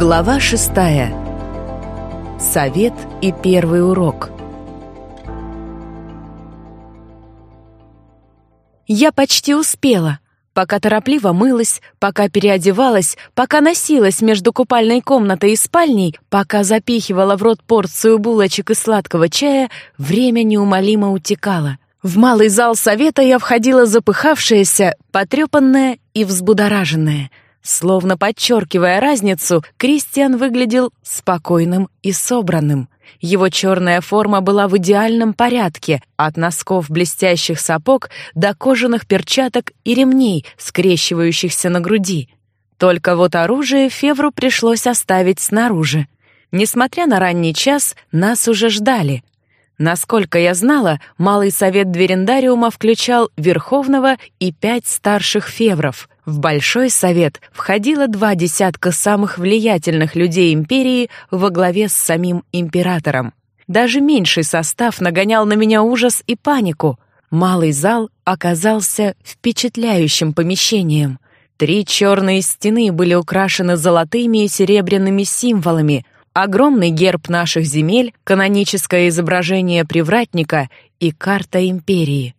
Глава шестая. Совет и первый урок. Я почти успела. Пока торопливо мылась, пока переодевалась, пока носилась между купальной комнатой и спальней, пока запихивала в рот порцию булочек и сладкого чая, время неумолимо утекало. В малый зал совета я входила запыхавшаяся, потрепанная и взбудораженная — Словно подчеркивая разницу, Кристиан выглядел спокойным и собранным. Его черная форма была в идеальном порядке, от носков блестящих сапог до кожаных перчаток и ремней, скрещивающихся на груди. Только вот оружие Февру пришлось оставить снаружи. Несмотря на ранний час, нас уже ждали. Насколько я знала, Малый совет Дверендариума включал Верховного и пять старших февров — в Большой Совет входило два десятка самых влиятельных людей империи во главе с самим императором. Даже меньший состав нагонял на меня ужас и панику. Малый зал оказался впечатляющим помещением. Три черные стены были украшены золотыми и серебряными символами, огромный герб наших земель, каноническое изображение привратника и карта империи.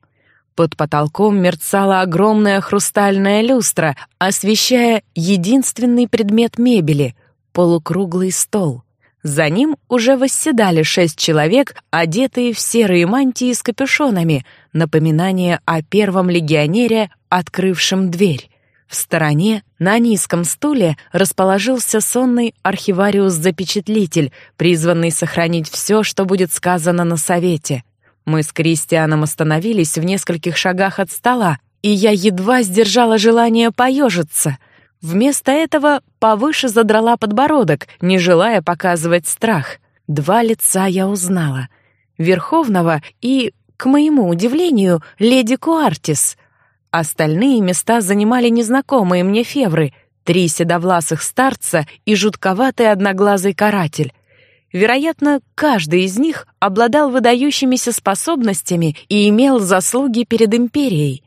Под потолком мерцала огромная хрустальная люстра, освещая единственный предмет мебели — полукруглый стол. За ним уже восседали шесть человек, одетые в серые мантии с капюшонами, напоминание о первом легионере, открывшем дверь. В стороне, на низком стуле, расположился сонный архивариус-запечатлитель, призванный сохранить все, что будет сказано на совете — мы с Кристианом остановились в нескольких шагах от стола, и я едва сдержала желание поежиться. Вместо этого повыше задрала подбородок, не желая показывать страх. Два лица я узнала. Верховного и, к моему удивлению, леди Куартис. Остальные места занимали незнакомые мне февры, три седовласых старца и жутковатый одноглазый каратель. Вероятно, каждый из них обладал выдающимися способностями и имел заслуги перед империей.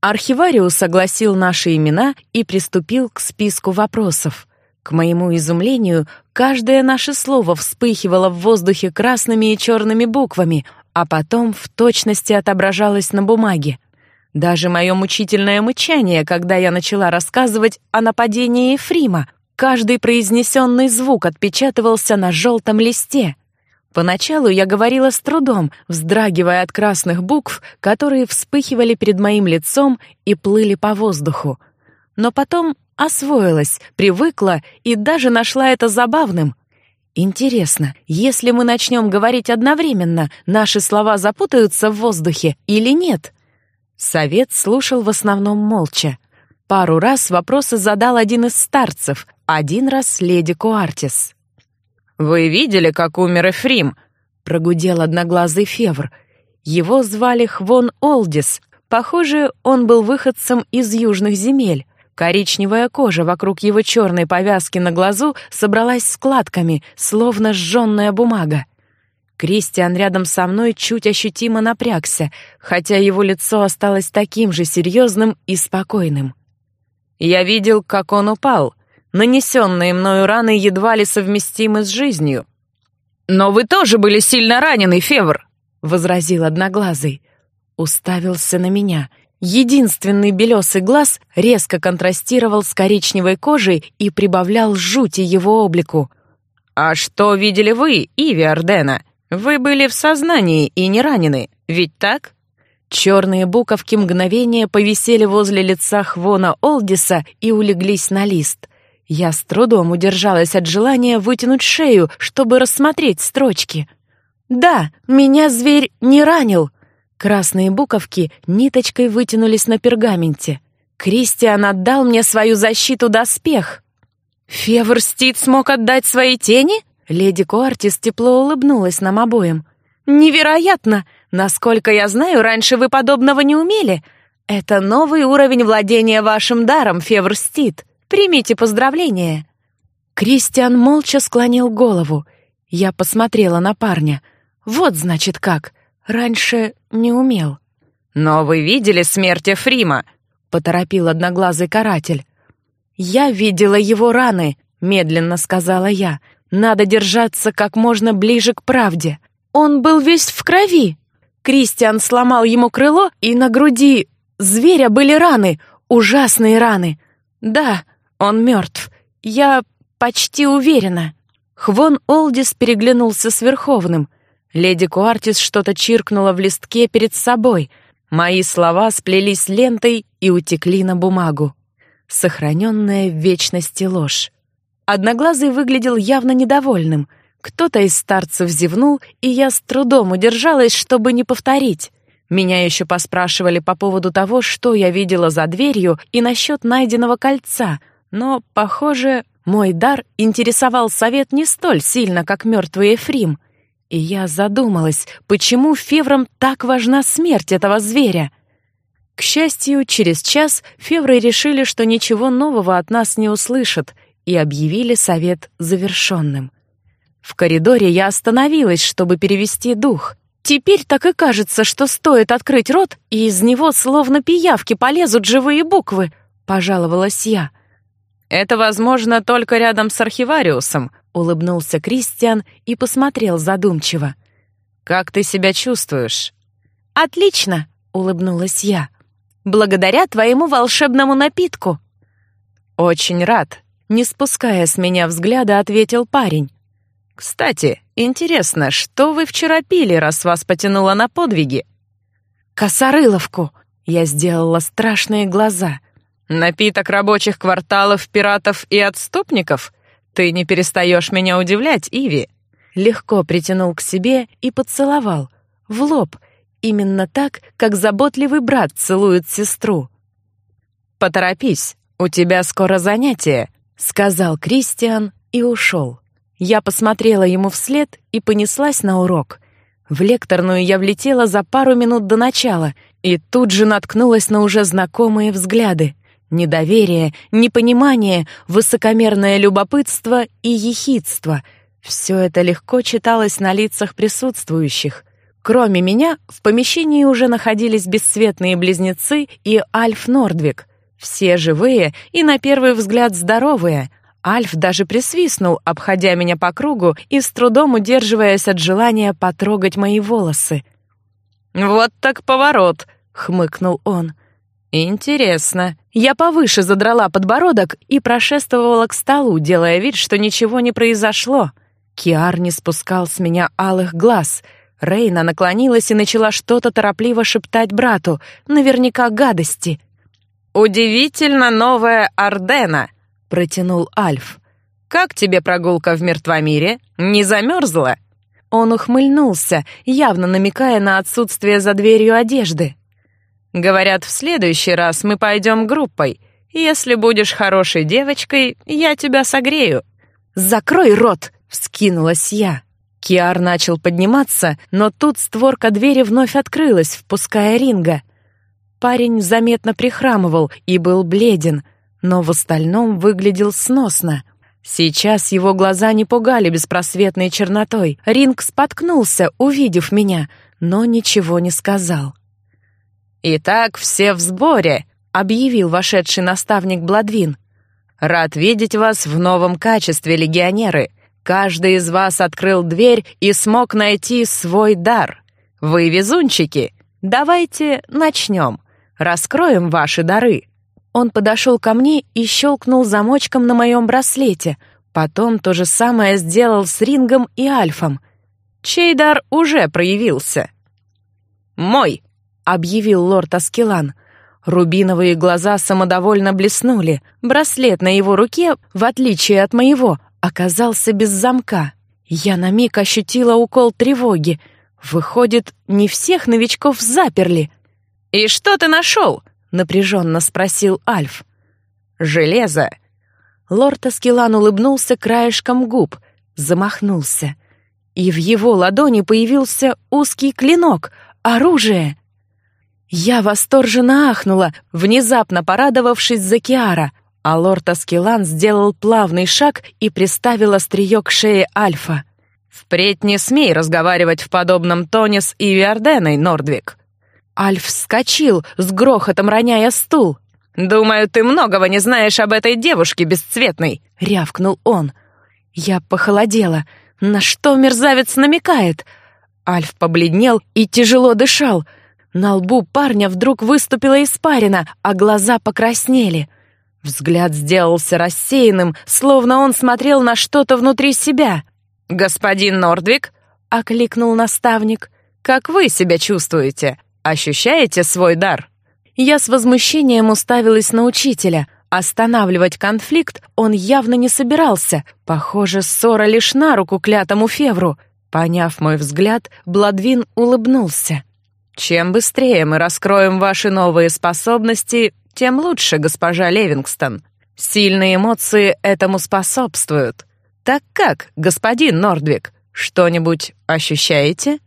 Архивариус согласил наши имена и приступил к списку вопросов. К моему изумлению, каждое наше слово вспыхивало в воздухе красными и черными буквами, а потом в точности отображалось на бумаге. Даже мое мучительное мычание, когда я начала рассказывать о нападении Ефрима, Каждый произнесенный звук отпечатывался на желтом листе. Поначалу я говорила с трудом, вздрагивая от красных букв, которые вспыхивали перед моим лицом и плыли по воздуху. Но потом освоилась, привыкла и даже нашла это забавным. Интересно, если мы начнем говорить одновременно, наши слова запутаются в воздухе или нет? Совет слушал в основном молча. Пару раз вопросы задал один из старцев, один раз леди Куартис. «Вы видели, как умер Эфрим?» — прогудел одноглазый Февр. Его звали Хвон Олдис. Похоже, он был выходцем из южных земель. Коричневая кожа вокруг его черной повязки на глазу собралась складками, словно сжженная бумага. Кристиан рядом со мной чуть ощутимо напрягся, хотя его лицо осталось таким же серьезным и спокойным. «Я видел, как он упал», Нанесенные мною раны едва ли совместимы с жизнью. «Но вы тоже были сильно ранены, Февр!» — возразил Одноглазый. Уставился на меня. Единственный белесый глаз резко контрастировал с коричневой кожей и прибавлял жути его облику. «А что видели вы, Иви Ардена? Вы были в сознании и не ранены, ведь так?» Черные буковки мгновения повисели возле лица Хвона Олдиса и улеглись на лист — я с трудом удержалась от желания вытянуть шею, чтобы рассмотреть строчки. «Да, меня зверь не ранил!» Красные буковки ниточкой вытянулись на пергаменте. Кристиан отдал мне свою защиту доспех. «Февр Стит смог отдать свои тени?» Леди Куартис тепло улыбнулась нам обоим. «Невероятно! Насколько я знаю, раньше вы подобного не умели. Это новый уровень владения вашим даром, Февр Стит. Примите поздравления!» Кристиан молча склонил голову. Я посмотрела на парня. «Вот, значит, как. Раньше не умел». «Но вы видели смерть Фрима?» — поторопил одноглазый каратель. «Я видела его раны», — медленно сказала я. Надо держаться как можно ближе к правде. Он был весь в крови. Кристиан сломал ему крыло, и на груди зверя были раны, ужасные раны. Да, он мертв. Я почти уверена. Хвон Олдис переглянулся с Верховным. Леди Куартис что-то чиркнула в листке перед собой. Мои слова сплелись лентой и утекли на бумагу. Сохраненная в вечности ложь. Одноглазый выглядел явно недовольным. Кто-то из старцев зевнул, и я с трудом удержалась, чтобы не повторить. Меня еще поспрашивали по поводу того, что я видела за дверью и насчет найденного кольца, но, похоже, мой дар интересовал совет не столь сильно, как мертвый Эфрим. И я задумалась, почему феврам так важна смерть этого зверя. К счастью, через час февры решили, что ничего нового от нас не услышат, и объявили совет завершенным. В коридоре я остановилась, чтобы перевести дух. Теперь так и кажется, что стоит открыть рот, и из него словно пиявки полезут живые буквы, пожаловалась я. Это возможно только рядом с архивариусом, улыбнулся Кристиан и посмотрел задумчиво. Как ты себя чувствуешь? Отлично, улыбнулась я. Благодаря твоему волшебному напитку. Очень рад, не спуская с меня взгляда, ответил парень. «Кстати, интересно, что вы вчера пили, раз вас потянуло на подвиги?» «Косорыловку!» Я сделала страшные глаза. «Напиток рабочих кварталов, пиратов и отступников? Ты не перестаешь меня удивлять, Иви!» Легко притянул к себе и поцеловал. В лоб. Именно так, как заботливый брат целует сестру. «Поторопись, у тебя скоро занятие», — сказал Кристиан и ушел. Я посмотрела ему вслед и понеслась на урок. В лекторную я влетела за пару минут до начала и тут же наткнулась на уже знакомые взгляды. Недоверие, непонимание, высокомерное любопытство и ехидство — все это легко читалось на лицах присутствующих. Кроме меня, в помещении уже находились бесцветные близнецы и Альф Нордвик. Все живые и, на первый взгляд, здоровые — Альф даже присвистнул, обходя меня по кругу и с трудом удерживаясь от желания потрогать мои волосы. «Вот так поворот!» — хмыкнул он. «Интересно». Я повыше задрала подбородок и прошествовала к столу, делая вид, что ничего не произошло. Киар не спускал с меня алых глаз. Рейна наклонилась и начала что-то торопливо шептать брату, наверняка гадости. «Удивительно новая Ордена!» — протянул Альф. «Как тебе прогулка в мертвомире? Не замерзла?» Он ухмыльнулся, явно намекая на отсутствие за дверью одежды. «Говорят, в следующий раз мы пойдем группой. Если будешь хорошей девочкой, я тебя согрею». «Закрой рот!» — вскинулась я. Киар начал подниматься, но тут створка двери вновь открылась, впуская Ринга. Парень заметно прихрамывал и был бледен — но в остальном выглядел сносно. Сейчас его глаза не пугали беспросветной чернотой. Ринг споткнулся, увидев меня, но ничего не сказал. «Итак, все в сборе», — объявил вошедший наставник Бладвин. «Рад видеть вас в новом качестве, легионеры. Каждый из вас открыл дверь и смог найти свой дар. Вы везунчики. Давайте начнем. Раскроем ваши дары». Он подошел ко мне и щелкнул замочком на моем браслете. Потом то же самое сделал с Рингом и Альфом. Чей дар уже проявился. «Мой!» — объявил лорд Аскелан. Рубиновые глаза самодовольно блеснули. Браслет на его руке, в отличие от моего, оказался без замка. Я на миг ощутила укол тревоги. Выходит, не всех новичков заперли. «И что ты нашел?» — напряженно спросил Альф. «Железо!» Лорд Аскелан улыбнулся краешком губ, замахнулся. И в его ладони появился узкий клинок, оружие. Я восторженно ахнула, внезапно порадовавшись за Киара, а лорд Аскелан сделал плавный шаг и приставил острие к шее Альфа. «Впредь не смей разговаривать в подобном тоне с Иви Орденой, Нордвик!» Альф вскочил, с грохотом роняя стул. «Думаю, ты многого не знаешь об этой девушке бесцветной», — рявкнул он. Я похолодела. На что мерзавец намекает? Альф побледнел и тяжело дышал. На лбу парня вдруг выступила испарина, а глаза покраснели. Взгляд сделался рассеянным, словно он смотрел на что-то внутри себя. «Господин Нордвик?» — окликнул наставник. «Как вы себя чувствуете? Ощущаете свой дар?» Я с возмущением уставилась на учителя. Останавливать конфликт он явно не собирался. Похоже, ссора лишь на руку клятому Февру. Поняв мой взгляд, Бладвин улыбнулся. «Чем быстрее мы раскроем ваши новые способности, тем лучше, госпожа Левингстон. Сильные эмоции этому способствуют. Так как, господин Нордвик, что-нибудь ощущаете?»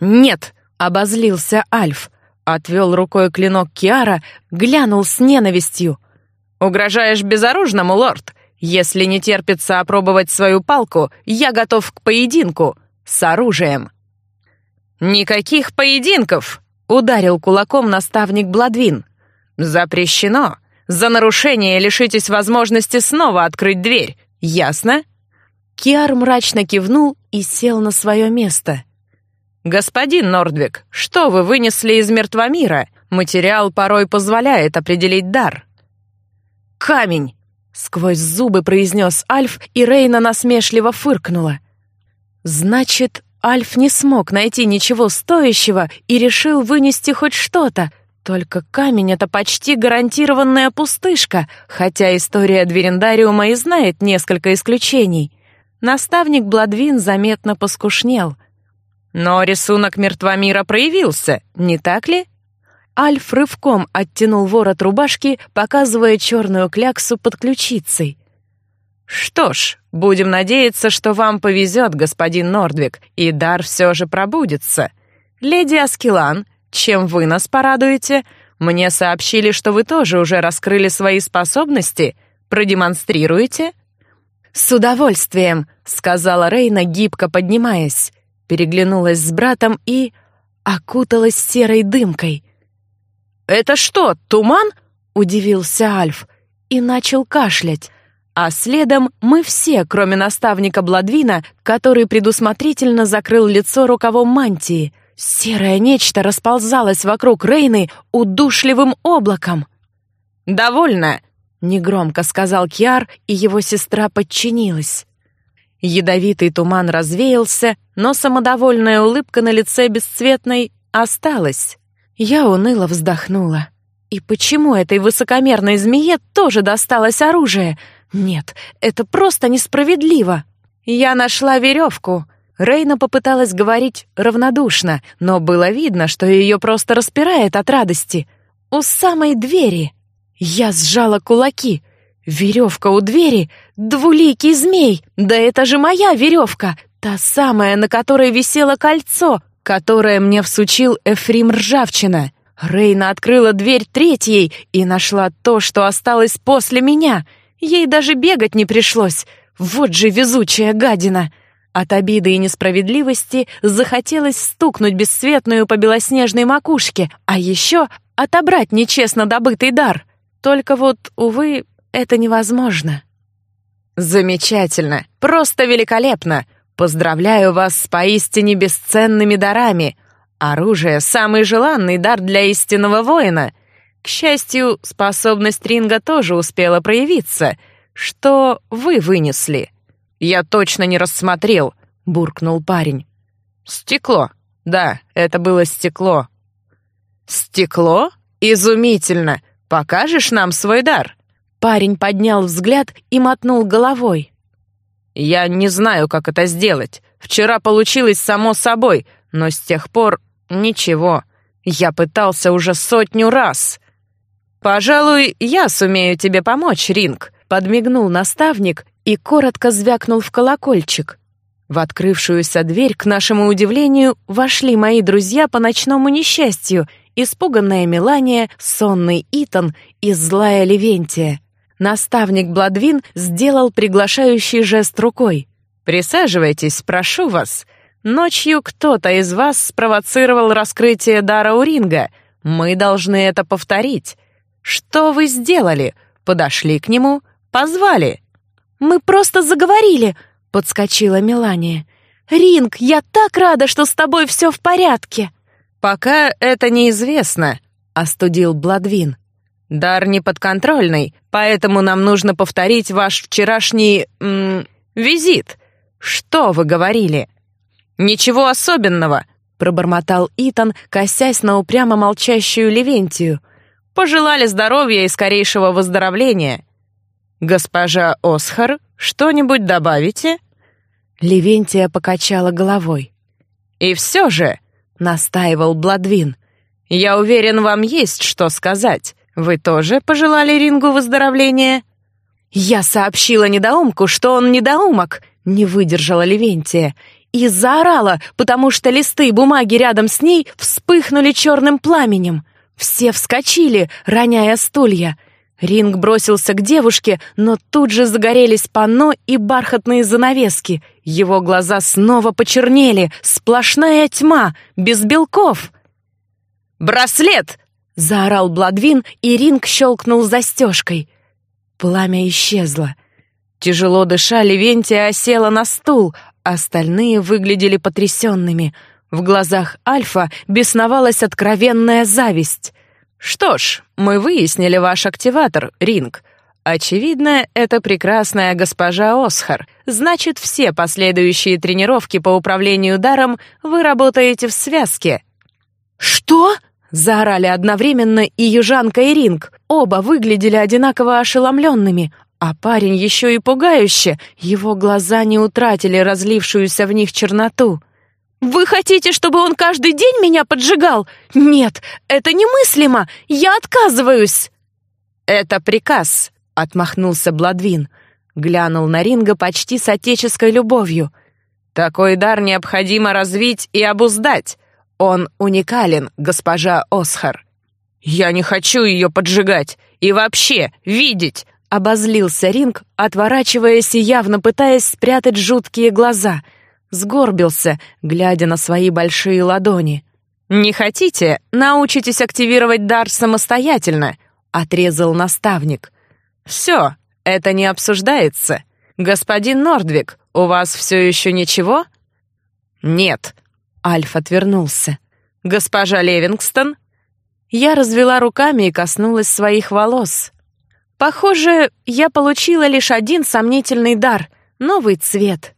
«Нет», — обозлился Альф. Отвел рукой клинок Киара, глянул с ненавистью. «Угрожаешь безоружному, лорд? Если не терпится опробовать свою палку, я готов к поединку. С оружием». «Никаких поединков!» — ударил кулаком наставник Бладвин. «Запрещено. За нарушение лишитесь возможности снова открыть дверь. Ясно?» Киар мрачно кивнул и сел на свое место. «Господин Нордвик, что вы вынесли из мертвомира? Материал порой позволяет определить дар». «Камень!» — сквозь зубы произнес Альф, и Рейна насмешливо фыркнула. «Значит, Альф не смог найти ничего стоящего и решил вынести хоть что-то. Только камень — это почти гарантированная пустышка, хотя история Дверендариума и знает несколько исключений. Наставник Бладвин заметно поскушнел — но рисунок мертвомира проявился, не так ли? Альф рывком оттянул ворот рубашки, показывая черную кляксу под ключицей. «Что ж, будем надеяться, что вам повезет, господин Нордвик, и дар все же пробудется. Леди Аскелан, чем вы нас порадуете? Мне сообщили, что вы тоже уже раскрыли свои способности. Продемонстрируете?» «С удовольствием», — сказала Рейна, гибко поднимаясь переглянулась с братом и окуталась серой дымкой. «Это что, туман?» — удивился Альф и начал кашлять. А следом мы все, кроме наставника Бладвина, который предусмотрительно закрыл лицо рукавом мантии. Серое нечто расползалось вокруг Рейны удушливым облаком. «Довольно!» — негромко сказал Киар, и его сестра подчинилась. Ядовитый туман развеялся, но самодовольная улыбка на лице бесцветной осталась. Я уныло вздохнула. И почему этой высокомерной змее тоже досталось оружие? Нет, это просто несправедливо. Я нашла веревку. Рейна попыталась говорить равнодушно, но было видно, что ее просто распирает от радости. У самой двери. Я сжала кулаки — Веревка у двери? Двуликий змей! Да это же моя веревка! Та самая, на которой висело кольцо, которое мне всучил Эфрим Ржавчина. Рейна открыла дверь третьей и нашла то, что осталось после меня. Ей даже бегать не пришлось. Вот же везучая гадина! От обиды и несправедливости захотелось стукнуть бесцветную по белоснежной макушке, а еще отобрать нечестно добытый дар. Только вот, увы, это невозможно. Замечательно, просто великолепно. Поздравляю вас с поистине бесценными дарами. Оружие — самый желанный дар для истинного воина. К счастью, способность Ринга тоже успела проявиться. Что вы вынесли? Я точно не рассмотрел, буркнул парень. Стекло. Да, это было стекло. Стекло? Изумительно. Покажешь нам свой дар? Парень поднял взгляд и мотнул головой. «Я не знаю, как это сделать. Вчера получилось само собой, но с тех пор ничего. Я пытался уже сотню раз». «Пожалуй, я сумею тебе помочь, Ринг», — подмигнул наставник и коротко звякнул в колокольчик. В открывшуюся дверь, к нашему удивлению, вошли мои друзья по ночному несчастью, испуганная Мелания, сонный Итан и злая Левентия. Наставник Бладвин сделал приглашающий жест рукой. «Присаживайтесь, прошу вас. Ночью кто-то из вас спровоцировал раскрытие дара Уринга. Мы должны это повторить. Что вы сделали? Подошли к нему, позвали. Мы просто заговорили, подскочила Мелания. Ринг, я так рада, что с тобой все в порядке. Пока это неизвестно, остудил Бладвин. Дар неподконтрольный, поэтому нам нужно повторить ваш вчерашний м, визит. Что вы говорили? Ничего особенного, пробормотал Итан, косясь на упрямо молчащую Левентию. Пожелали здоровья и скорейшего выздоровления. Госпожа Осхар, что-нибудь добавите? Левентия покачала головой. И все же, настаивал Бладвин. Я уверен, вам есть что сказать. Вы тоже пожелали Рингу выздоровления? Я сообщила недоумку, что он недоумок, не выдержала Левентия и заорала, потому что листы бумаги рядом с ней вспыхнули черным пламенем. Все вскочили, роняя стулья. Ринг бросился к девушке, но тут же загорелись панно и бархатные занавески. Его глаза снова почернели, сплошная тьма, без белков. «Браслет!» — заорал Бладвин, и Ринг щелкнул застежкой. Пламя исчезло. Тяжело дыша, Левентия осела на стул, Остальные выглядели потрясенными. В глазах Альфа бесновалась откровенная зависть. «Что ж, мы выяснили ваш активатор, Ринг. Очевидно, это прекрасная госпожа Осхар. Значит, все последующие тренировки по управлению даром вы работаете в связке». «Что?» — заорали одновременно и Южанка, и Ринг. Оба выглядели одинаково ошеломленными. А парень еще и пугающе, его глаза не утратили разлившуюся в них черноту. «Вы хотите, чтобы он каждый день меня поджигал? Нет, это немыслимо! Я отказываюсь!» «Это приказ», — отмахнулся Бладвин. Глянул на Ринга почти с отеческой любовью. «Такой дар необходимо развить и обуздать. Он уникален, госпожа Осхар». «Я не хочу ее поджигать и вообще видеть. Обозлился Ринг, отворачиваясь и явно пытаясь спрятать жуткие глаза. Сгорбился, глядя на свои большие ладони. «Не хотите? Научитесь активировать дар самостоятельно», — отрезал наставник. «Все, это не обсуждается. Господин Нордвик, у вас все еще ничего?» «Нет», — Альф отвернулся. «Госпожа Левингстон?» Я развела руками и коснулась своих волос. Похоже, я получила лишь один сомнительный дар — новый цвет.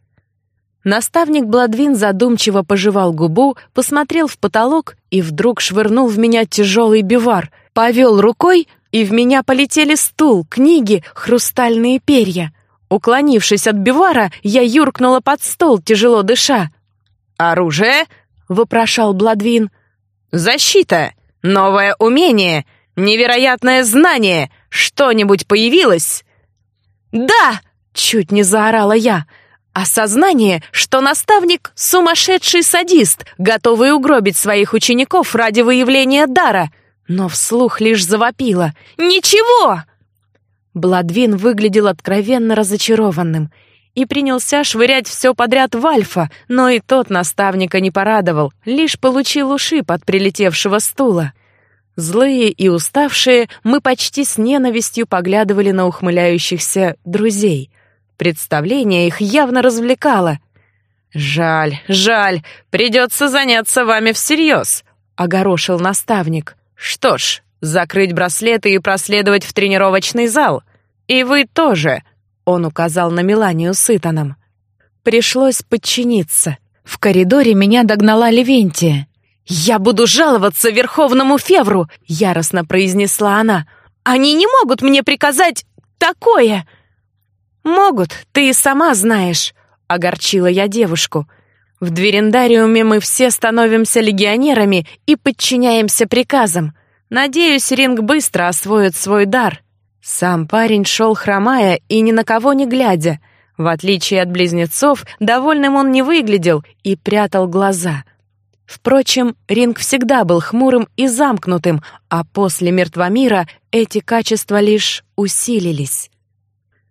Наставник Бладвин задумчиво пожевал губу, посмотрел в потолок и вдруг швырнул в меня тяжелый бивар, повел рукой, и в меня полетели стул, книги, хрустальные перья. Уклонившись от бивара, я юркнула под стол, тяжело дыша. «Оружие?» — вопрошал Бладвин. «Защита! Новое умение! Невероятное знание! Что-нибудь появилось?» «Да!» — чуть не заорала я. Осознание, что наставник — сумасшедший садист, готовый угробить своих учеников ради выявления дара, но вслух лишь завопила. «Ничего!» Бладвин выглядел откровенно разочарованным и принялся швырять все подряд в Альфа, но и тот наставника не порадовал, лишь получил уши под прилетевшего стула. Злые и уставшие, мы почти с ненавистью поглядывали на ухмыляющихся друзей. Представление их явно развлекало. «Жаль, жаль, придется заняться вами всерьез», — огорошил наставник. «Что ж, закрыть браслеты и проследовать в тренировочный зал. И вы тоже», — он указал на Меланию с Итаном. Пришлось подчиниться. В коридоре меня догнала Левентия. «Я буду жаловаться Верховному Февру!» — яростно произнесла она. «Они не могут мне приказать такое!» «Могут, ты и сама знаешь», — огорчила я девушку. «В Дверендариуме мы все становимся легионерами и подчиняемся приказам. Надеюсь, Ринг быстро освоит свой дар». Сам парень шел хромая и ни на кого не глядя. В отличие от близнецов, довольным он не выглядел и прятал глаза — Впрочем, Ринг всегда был хмурым и замкнутым, а после мертвомира эти качества лишь усилились.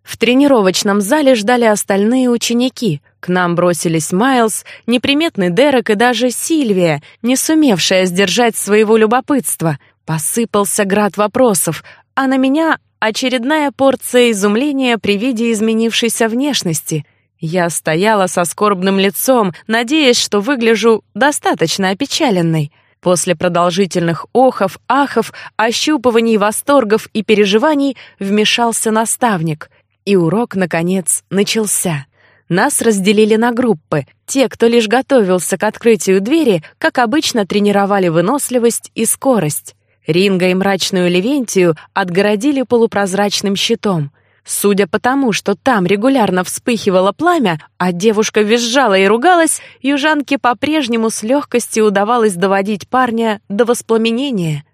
В тренировочном зале ждали остальные ученики. К нам бросились Майлз, неприметный Дерек и даже Сильвия, не сумевшая сдержать своего любопытства. Посыпался град вопросов, а на меня очередная порция изумления при виде изменившейся внешности. Я стояла со скорбным лицом, надеясь, что выгляжу достаточно опечаленной. После продолжительных охов, ахов, ощупываний, восторгов и переживаний вмешался наставник, и урок, наконец, начался. Нас разделили на группы. Те, кто лишь готовился к открытию двери, как обычно тренировали выносливость и скорость. Ринга и мрачную Левентию отгородили полупрозрачным щитом — Судя по тому, что там регулярно вспыхивало пламя, а девушка визжала и ругалась, южанке по-прежнему с легкостью удавалось доводить парня до воспламенения.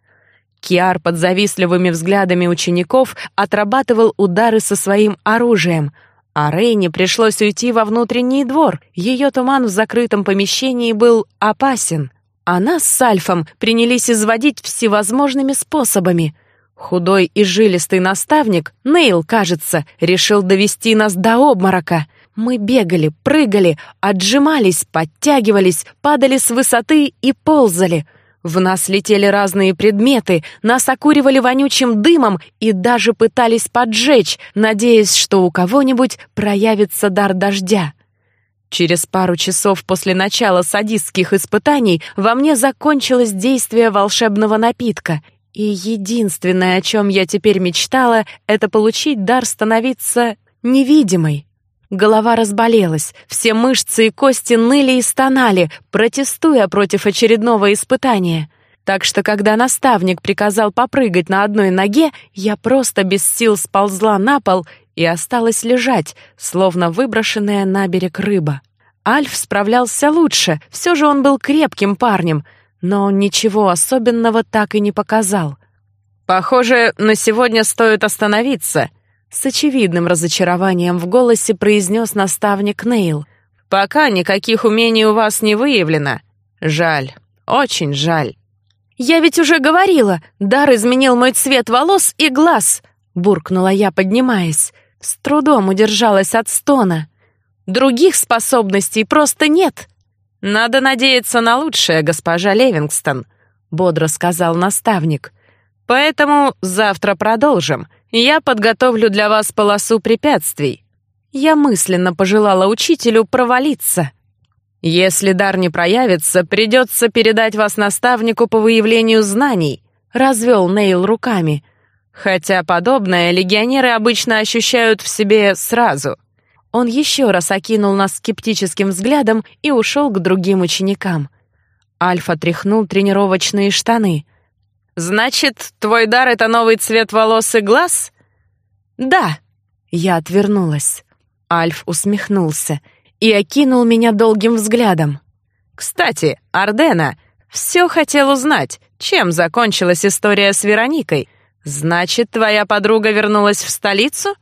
Киар под завистливыми взглядами учеников отрабатывал удары со своим оружием, а Рейне пришлось уйти во внутренний двор. Ее туман в закрытом помещении был опасен. Она с Альфом принялись изводить всевозможными способами — Худой и жилистый наставник, Нейл, кажется, решил довести нас до обморока. Мы бегали, прыгали, отжимались, подтягивались, падали с высоты и ползали. В нас летели разные предметы, нас окуривали вонючим дымом и даже пытались поджечь, надеясь, что у кого-нибудь проявится дар дождя. Через пару часов после начала садистских испытаний во мне закончилось действие волшебного напитка, и единственное, о чем я теперь мечтала, это получить дар становиться невидимой. Голова разболелась, все мышцы и кости ныли и стонали, протестуя против очередного испытания. Так что, когда наставник приказал попрыгать на одной ноге, я просто без сил сползла на пол и осталась лежать, словно выброшенная на берег рыба. Альф справлялся лучше, все же он был крепким парнем — но ничего особенного так и не показал. «Похоже, на сегодня стоит остановиться», — с очевидным разочарованием в голосе произнес наставник Нейл. «Пока никаких умений у вас не выявлено. Жаль, очень жаль». «Я ведь уже говорила, дар изменил мой цвет волос и глаз», — буркнула я, поднимаясь. С трудом удержалась от стона. «Других способностей просто нет». «Надо надеяться на лучшее, госпожа Левингстон», — бодро сказал наставник. «Поэтому завтра продолжим. Я подготовлю для вас полосу препятствий». Я мысленно пожелала учителю провалиться. «Если дар не проявится, придется передать вас наставнику по выявлению знаний», — развел Нейл руками. «Хотя подобное легионеры обычно ощущают в себе сразу». Он еще раз окинул нас скептическим взглядом и ушел к другим ученикам. Альфа тряхнул тренировочные штаны. «Значит, твой дар — это новый цвет волос и глаз?» «Да». Я отвернулась. Альф усмехнулся и окинул меня долгим взглядом. «Кстати, Ардена, все хотел узнать, чем закончилась история с Вероникой. Значит, твоя подруга вернулась в столицу?»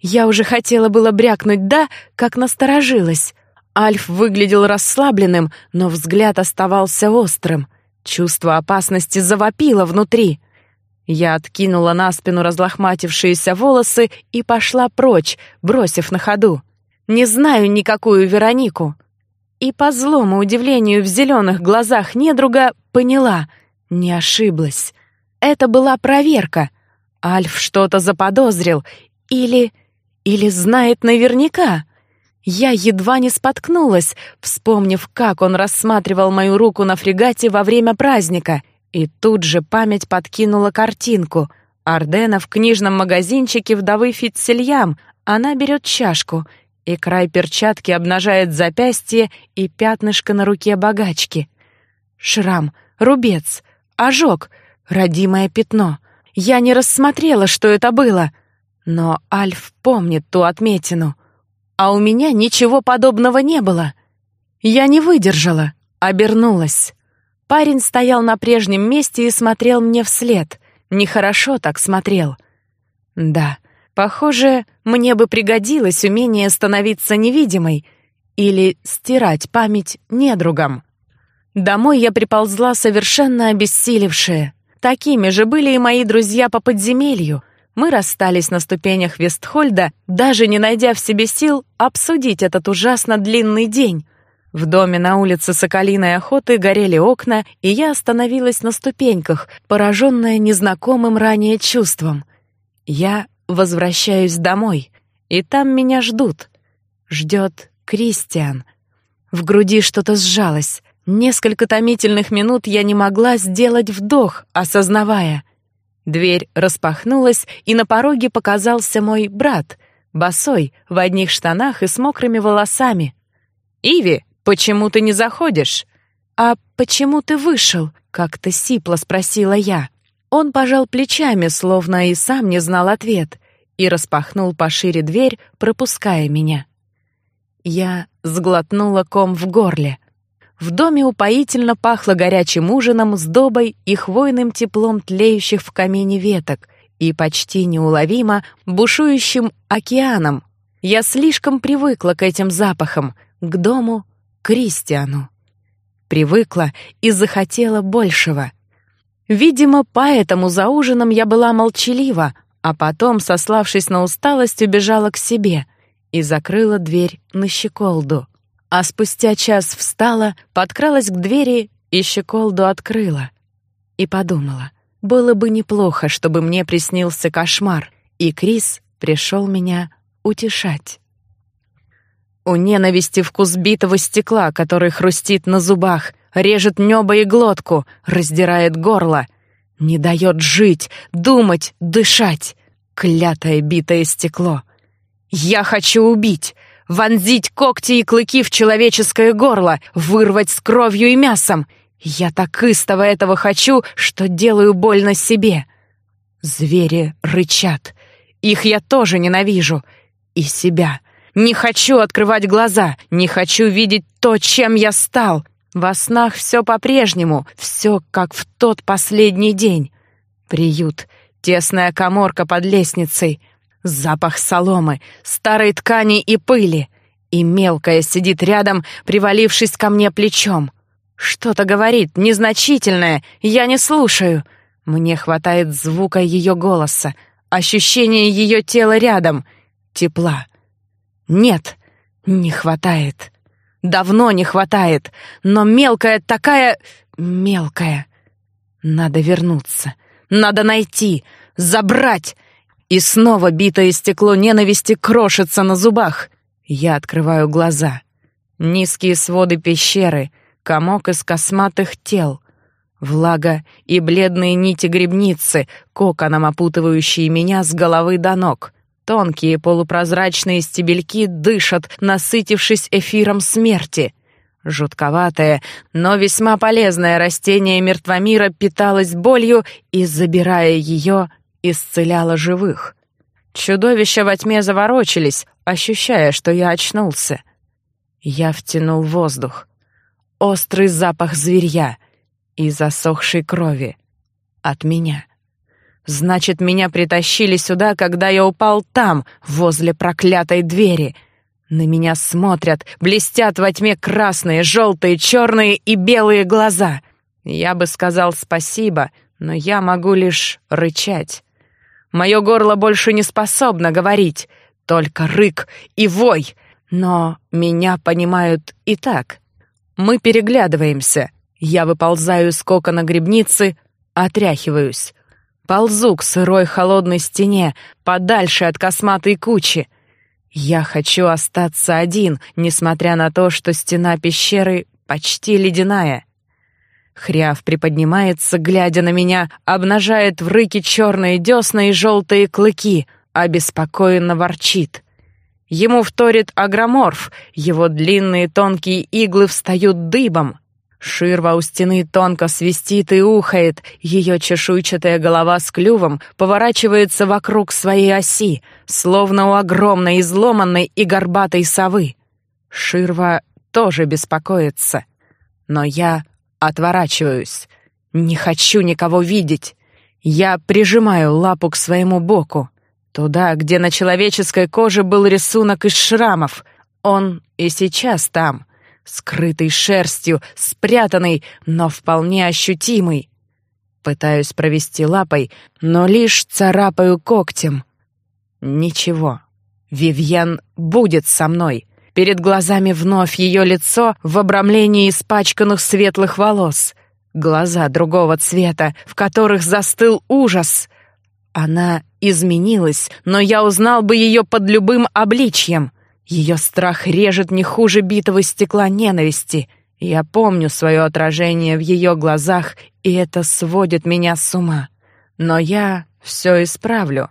Я уже хотела было брякнуть «да», как насторожилась. Альф выглядел расслабленным, но взгляд оставался острым. Чувство опасности завопило внутри. Я откинула на спину разлохматившиеся волосы и пошла прочь, бросив на ходу. Не знаю никакую Веронику. И по злому удивлению в зеленых глазах недруга поняла, не ошиблась. Это была проверка. Альф что-то заподозрил. Или... Или знает наверняка? Я едва не споткнулась, вспомнив, как он рассматривал мою руку на фрегате во время праздника. И тут же память подкинула картинку. Ардена в книжном магазинчике вдовы Фитцельям. Она берет чашку, и край перчатки обнажает запястье и пятнышко на руке богачки. Шрам, рубец, ожог, родимое пятно. Я не рассмотрела, что это было — но Альф помнит ту отметину. А у меня ничего подобного не было. Я не выдержала, обернулась. Парень стоял на прежнем месте и смотрел мне вслед. Нехорошо так смотрел. Да, похоже, мне бы пригодилось умение становиться невидимой или стирать память недругам. Домой я приползла совершенно обессилевшая. Такими же были и мои друзья по подземелью. Мы расстались на ступенях Вестхольда, даже не найдя в себе сил обсудить этот ужасно длинный день. В доме на улице Соколиной охоты горели окна, и я остановилась на ступеньках, пораженная незнакомым ранее чувством. Я возвращаюсь домой, и там меня ждут. Ждет Кристиан. В груди что-то сжалось. Несколько томительных минут я не могла сделать вдох, осознавая. Дверь распахнулась, и на пороге показался мой брат, босой, в одних штанах и с мокрыми волосами. «Иви, почему ты не заходишь?» «А почему ты вышел?» — как-то сипло спросила я. Он пожал плечами, словно и сам не знал ответ, и распахнул пошире дверь, пропуская меня. Я сглотнула ком в горле. В доме упоительно пахло горячим ужином, сдобой и хвойным теплом тлеющих в камине веток и почти неуловимо бушующим океаном. Я слишком привыкла к этим запахам, к дому, к Кристиану. Привыкла и захотела большего. Видимо, поэтому за ужином я была молчалива, а потом, сославшись на усталость, убежала к себе и закрыла дверь на щеколду. А спустя час встала, подкралась к двери и щеколду открыла. И подумала, было бы неплохо, чтобы мне приснился кошмар, и Крис пришел меня утешать. У ненависти вкус битого стекла, который хрустит на зубах, режет небо и глотку, раздирает горло, не дает жить, думать, дышать. Клятое битое стекло. Я хочу убить, вонзить когти и клыки в человеческое горло, вырвать с кровью и мясом. Я так истово этого хочу, что делаю больно себе. Звери рычат. Их я тоже ненавижу. И себя. Не хочу открывать глаза, не хочу видеть то, чем я стал. Во снах все по-прежнему, все как в тот последний день. Приют, тесная коморка под лестницей, запах соломы, старой ткани и пыли. И мелкая сидит рядом, привалившись ко мне плечом. Что-то говорит, незначительное, я не слушаю. Мне хватает звука ее голоса, ощущения ее тела рядом, тепла. Нет, не хватает. Давно не хватает, но мелкая такая... мелкая. Надо вернуться, надо найти, забрать. И снова битое стекло ненависти крошится на зубах. Я открываю глаза. Низкие своды пещеры, комок из косматых тел. Влага и бледные нити грибницы, коконом опутывающие меня с головы до ног — Тонкие полупрозрачные стебельки дышат, насытившись эфиром смерти. Жутковатое, но весьма полезное растение мертвомира питалось болью и, забирая ее, исцеляло живых. Чудовища во тьме заворочились, ощущая, что я очнулся. Я втянул воздух. Острый запах зверья и засохшей крови. От меня. Значит, меня притащили сюда, когда я упал там, возле проклятой двери. На меня смотрят, блестят во тьме красные, желтые, черные и белые глаза. Я бы сказал спасибо, но я могу лишь рычать. Мое горло больше не способно говорить, только рык и вой. Но меня понимают и так. Мы переглядываемся. Я выползаю из кокона грибницы, отряхиваюсь. Ползу к сырой холодной стене, подальше от косматой кучи. Я хочу остаться один, несмотря на то, что стена пещеры почти ледяная. Хряв приподнимается, глядя на меня, обнажает в рыке черные десна и желтые клыки, обеспокоенно ворчит. Ему вторит агроморф, его длинные тонкие иглы встают дыбом. Ширва у стены тонко свистит и ухает, ее чешуйчатая голова с клювом поворачивается вокруг своей оси, словно у огромной изломанной и горбатой совы. Ширва тоже беспокоится. Но я отворачиваюсь. Не хочу никого видеть. Я прижимаю лапу к своему боку. Туда, где на человеческой коже был рисунок из шрамов. Он и сейчас там скрытый шерстью, спрятанный, но вполне ощутимый. Пытаюсь провести лапой, но лишь царапаю когтем. Ничего. Вивьен будет со мной. Перед глазами вновь ее лицо в обрамлении испачканных светлых волос. Глаза другого цвета, в которых застыл ужас. Она изменилась, но я узнал бы ее под любым обличьем. Ее страх режет не хуже битого стекла ненависти. Я помню свое отражение в ее глазах, и это сводит меня с ума. Но я все исправлю,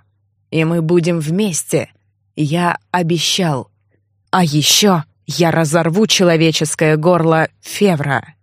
и мы будем вместе. Я обещал. А еще я разорву человеческое горло Февра.